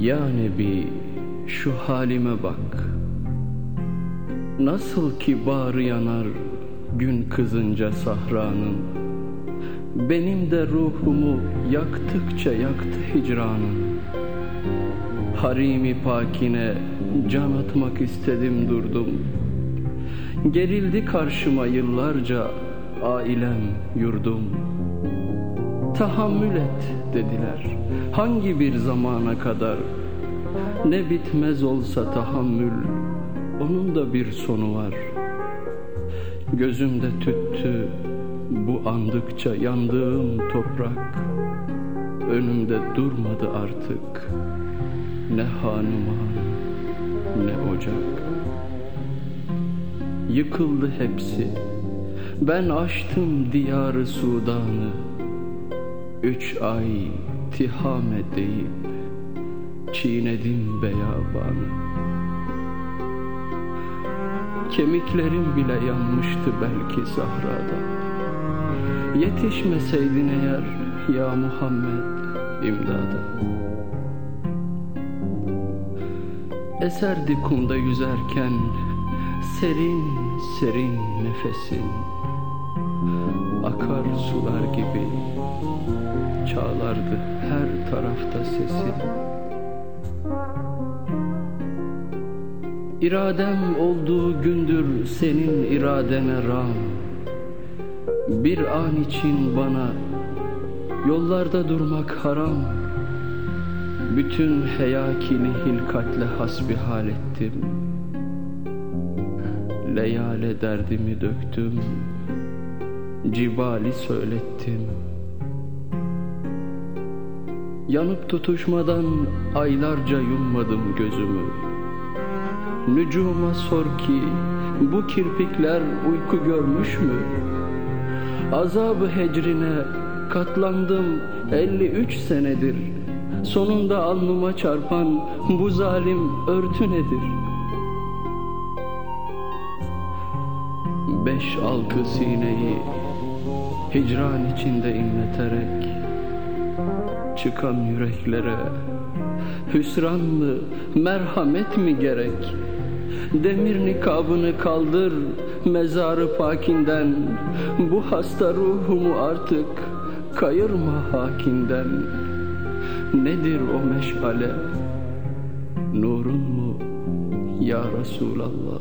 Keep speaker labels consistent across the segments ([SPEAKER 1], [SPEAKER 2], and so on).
[SPEAKER 1] Ya Nebi şu halime bak. Nasıl ki bağrı yanar gün kızınca sahranın. Benim de ruhumu yaktıkça yaktı hicranın. Harimi pakine can atmak istedim durdum. Gerildi karşıma yıllarca ailem yurdum Tahammül et dediler. Hangi bir zamana kadar? Ne bitmez olsa tahammül onun da bir sonu var. Gözümde tüttü bu andıkça yandığım toprak. Önümde durmadı artık ne hanuman ne ocak. Yıkıldı hepsi. Ben açtım diyarı Sudan'ı Üç ay tihame deyip çiğnedim beyabanı. Kemiklerim bile yanmıştı belki sahrada. Yetişmeseydin eğer ya Muhammed imdada. Eserdi kumda yüzerken serin serin nefesin Akar sular gibi. Çağlardı her tarafta sesin İradem olduğu gündür senin iradene ram. Bir an için bana yollarda durmak haram. Bütün heyakini hilkatle hasbihal ettim. Leyale derdimi döktüm Cibali söylettim Yanıp tutuşmadan aylarca yummadım gözümü Nücuma sor ki bu kirpikler uyku görmüş mü? Azabı hecrine katlandım 53 senedir Sonunda alnıma çarpan bu zalim örtü nedir? Beş altı sineyi hicran içinde inleterek Çıkan yüreklere hüsran mı merhamet mi gerek? Demir nikabını kaldır mezarı pakinden Bu hasta ruhumu artık kayırma hakinden. Nedir o meşale nurun mu ya Resulallah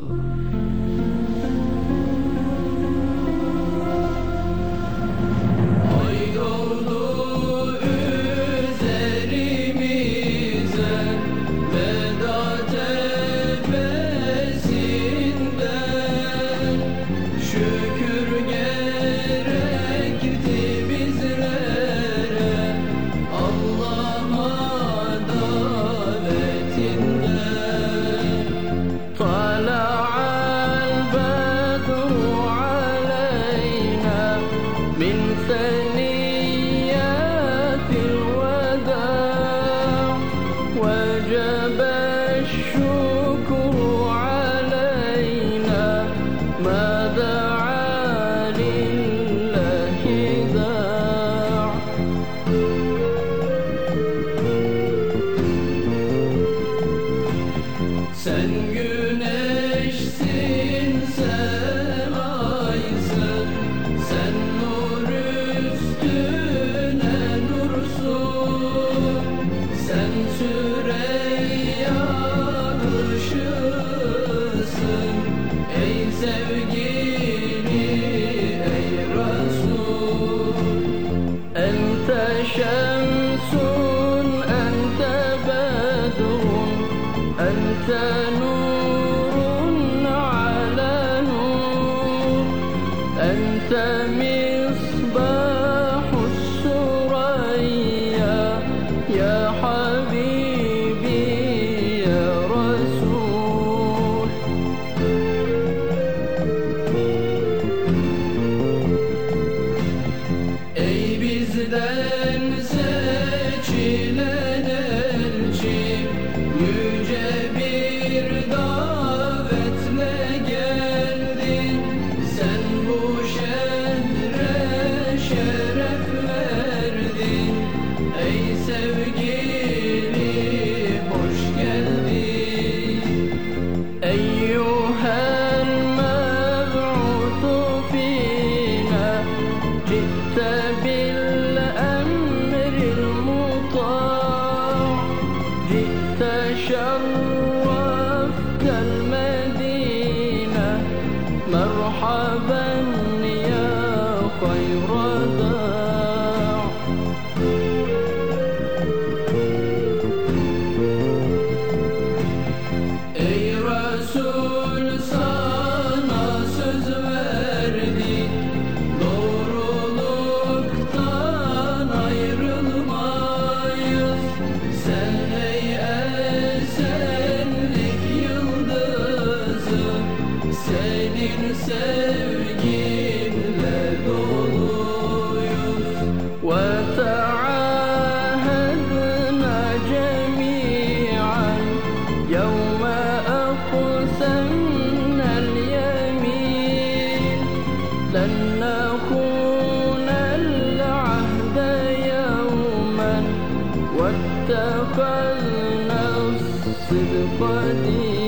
[SPEAKER 1] Sırmadı